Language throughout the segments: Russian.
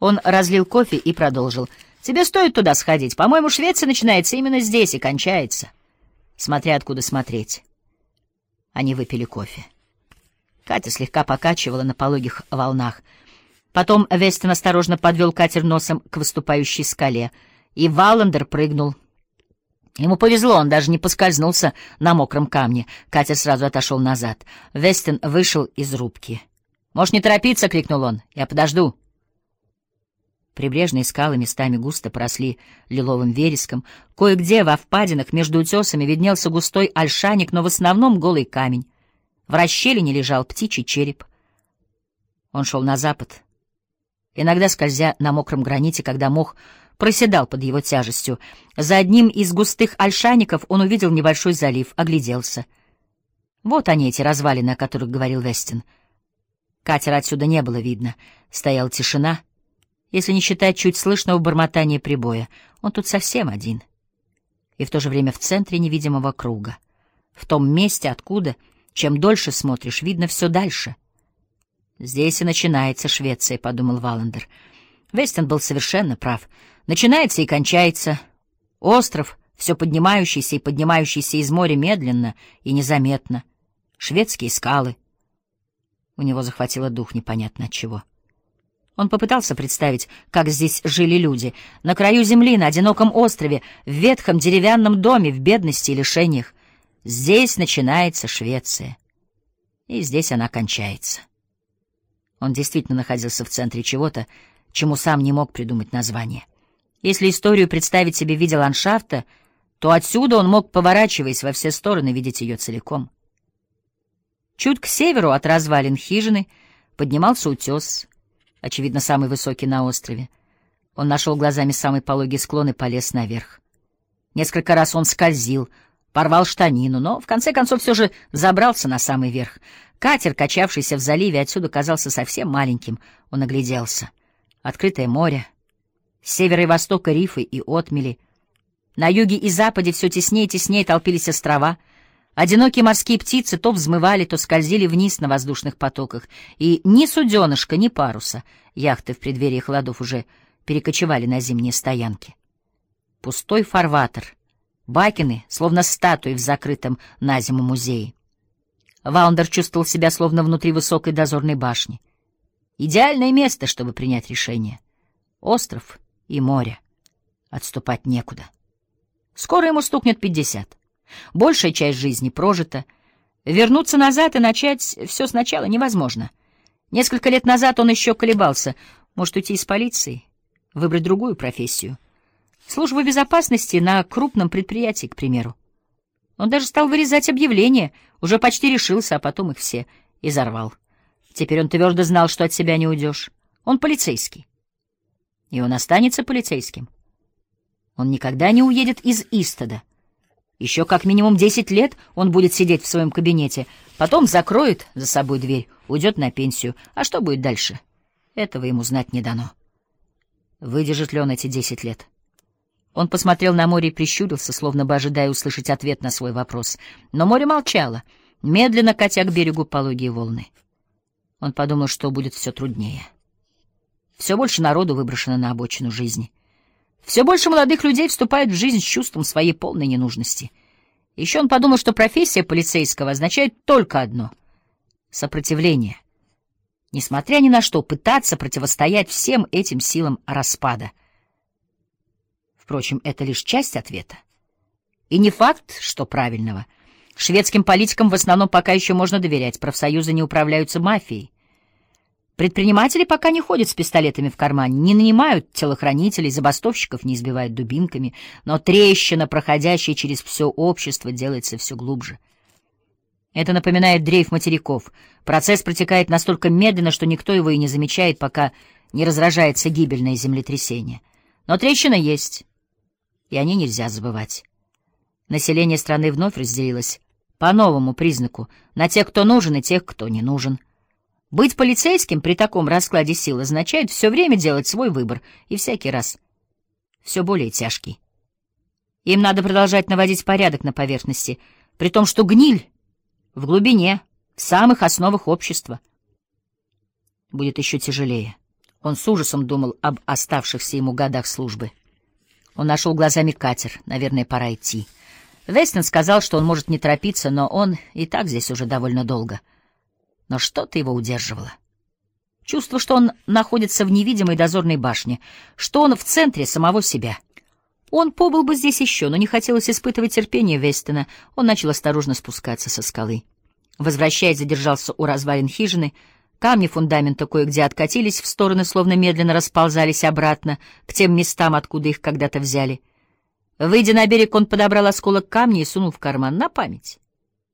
Он разлил кофе и продолжил. «Тебе стоит туда сходить. По-моему, Швеция начинается именно здесь и кончается. Смотря откуда смотреть». Они выпили кофе. Катя слегка покачивала на пологих волнах. Потом Вестон осторожно подвел катер носом к выступающей скале, и Валандер прыгнул. Ему повезло, он даже не поскользнулся на мокром камне. Катер сразу отошел назад. Вестон вышел из рубки. «Можешь не торопиться!» — крикнул он. «Я подожду!» Прибрежные скалы местами густо поросли лиловым вереском. Кое-где во впадинах между утесами виднелся густой ольшаник, но в основном голый камень. В расщелине лежал птичий череп. Он шел на запад, иногда скользя на мокром граните, когда мох проседал под его тяжестью. За одним из густых ольшаников он увидел небольшой залив, огляделся. Вот они, эти развалины, о которых говорил Вестин. Катера отсюда не было видно. Стояла тишина — если не считать чуть слышного бормотания прибоя. Он тут совсем один. И в то же время в центре невидимого круга. В том месте, откуда, чем дольше смотришь, видно все дальше. «Здесь и начинается Швеция», — подумал Валандер. Вестен был совершенно прав. Начинается и кончается. Остров, все поднимающийся и поднимающийся из моря медленно и незаметно. Шведские скалы. У него захватило дух непонятно от чего. — он попытался представить, как здесь жили люди, на краю земли, на одиноком острове, в ветхом деревянном доме, в бедности и лишениях. Здесь начинается Швеция, и здесь она кончается. Он действительно находился в центре чего-то, чему сам не мог придумать название. Если историю представить себе в виде ландшафта, то отсюда он мог, поворачиваясь во все стороны, видеть ее целиком. Чуть к северу от развалин хижины поднимался утес — очевидно, самый высокий на острове. Он нашел глазами самый пологий склон и полез наверх. Несколько раз он скользил, порвал штанину, но в конце концов все же забрался на самый верх. Катер, качавшийся в заливе, отсюда казался совсем маленьким. Он огляделся. Открытое море, с севера и востока рифы и отмели. На юге и западе все теснее и теснее толпились острова — Одинокие морские птицы то взмывали, то скользили вниз на воздушных потоках, и ни суденышка, ни паруса, яхты в преддверии холодов уже перекочевали на зимние стоянки. Пустой фарватер, бакины, словно статуи в закрытом на зиму музее. Ваундер чувствовал себя словно внутри высокой дозорной башни. Идеальное место, чтобы принять решение. Остров и море. Отступать некуда. Скоро ему стукнет пятьдесят. Большая часть жизни прожита. Вернуться назад и начать все сначала невозможно. Несколько лет назад он еще колебался. Может, уйти из полиции, выбрать другую профессию. Службу безопасности на крупном предприятии, к примеру. Он даже стал вырезать объявления, уже почти решился, а потом их все изорвал. Теперь он твердо знал, что от себя не уйдешь. Он полицейский. И он останется полицейским. Он никогда не уедет из Истода. Еще как минимум десять лет он будет сидеть в своем кабинете, потом закроет за собой дверь, уйдет на пенсию. А что будет дальше? Этого ему знать не дано. Выдержит ли он эти десять лет? Он посмотрел на море и прищурился, словно бы ожидая услышать ответ на свой вопрос. Но море молчало, медленно катя к берегу пологие волны. Он подумал, что будет все труднее. Все больше народу выброшено на обочину жизни. Все больше молодых людей вступают в жизнь с чувством своей полной ненужности. Еще он подумал, что профессия полицейского означает только одно — сопротивление. Несмотря ни на что, пытаться противостоять всем этим силам распада. Впрочем, это лишь часть ответа. И не факт, что правильного. Шведским политикам в основном пока еще можно доверять, профсоюзы не управляются мафией. Предприниматели пока не ходят с пистолетами в кармане, не нанимают телохранителей, забастовщиков не избивают дубинками, но трещина, проходящая через все общество, делается все глубже. Это напоминает дрейф материков. Процесс протекает настолько медленно, что никто его и не замечает, пока не разражается гибельное землетрясение. Но трещина есть, и о ней нельзя забывать. Население страны вновь разделилось по новому признаку на тех, кто нужен, и тех, кто не нужен — быть полицейским при таком раскладе сил означает все время делать свой выбор, и всякий раз все более тяжкий. Им надо продолжать наводить порядок на поверхности, при том, что гниль в глубине, в самых основах общества. Будет еще тяжелее, Он с ужасом думал об оставшихся ему годах службы. Он нашел глазами катер. Наверное, пора идти. Вестин сказал, что он может не торопиться, но он и так здесь уже довольно долго. Но что-то его удерживало. Чувство, что он находится в невидимой дозорной башне, что он в центре самого себя. Он побыл бы здесь еще, но не хотелось испытывать терпение Вестина. Он начал осторожно спускаться со скалы. Возвращаясь, задержался у развалин хижины — Камни фундамента кое-где откатились в стороны, словно медленно расползались обратно к тем местам, откуда их когда-то взяли. Выйдя на берег, он подобрал осколок камня и сунул в карман на память.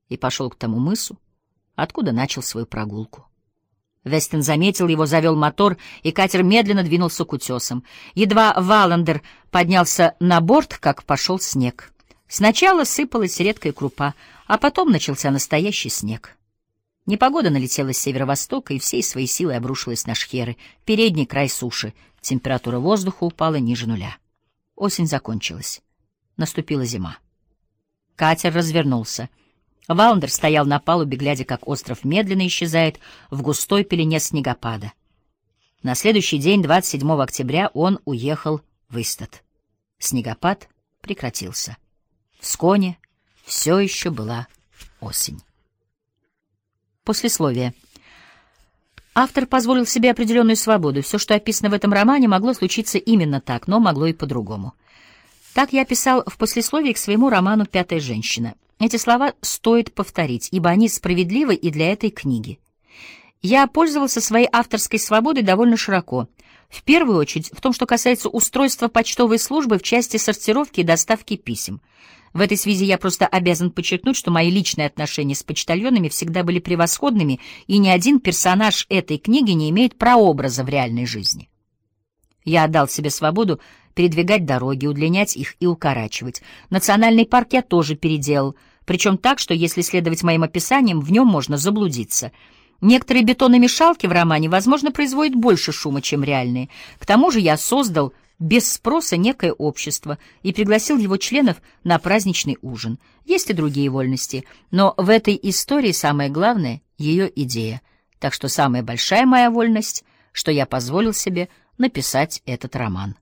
И пошел к тому мысу, откуда начал свою прогулку. Вестин заметил его, завел мотор, и катер медленно двинулся к утесам. Едва Валандер поднялся на борт, как пошел снег. Сначала сыпалась редкая крупа, а потом начался настоящий снег. Непогода налетела с северо-востока и всей своей силой обрушилась на шхеры, передний край суши. Температура воздуха упала ниже нуля. Осень закончилась. Наступила зима. Катер развернулся. Ваундер стоял на палубе, глядя, как остров медленно исчезает в густой пелене снегопада. На следующий день, 27 октября, он уехал в Истат. Снегопад прекратился. В Сконе все еще была осень. Послесловие. Автор позволил себе определенную свободу. Все, что описано в этом романе, могло случиться именно так, но могло и по-другому. Так я писал в послесловии к своему роману «Пятая женщина». Эти слова стоит повторить, ибо они справедливы и для этой книги. Я пользовался своей авторской свободой довольно широко. В первую очередь в том, что касается устройства почтовой службы в части сортировки и доставки писем — в этой связи я просто обязан подчеркнуть, что мои личные отношения с почтальонами всегда были превосходными, и ни один персонаж этой книги не имеет прообраза в реальной жизни. Я отдал себе свободу передвигать дороги, удлинять их и укорачивать. Национальный парк я тоже переделал, причем так, что, если следовать моим описаниям, в нем можно заблудиться. Некоторые бетономешалки в романе, возможно, производят больше шума, чем реальные. К тому же я создал без спроса некое общество и пригласил его членов на праздничный ужин. Есть и другие вольности, но в этой истории самое главное — ее идея. Так что самая большая моя вольность, что я позволил себе написать этот роман.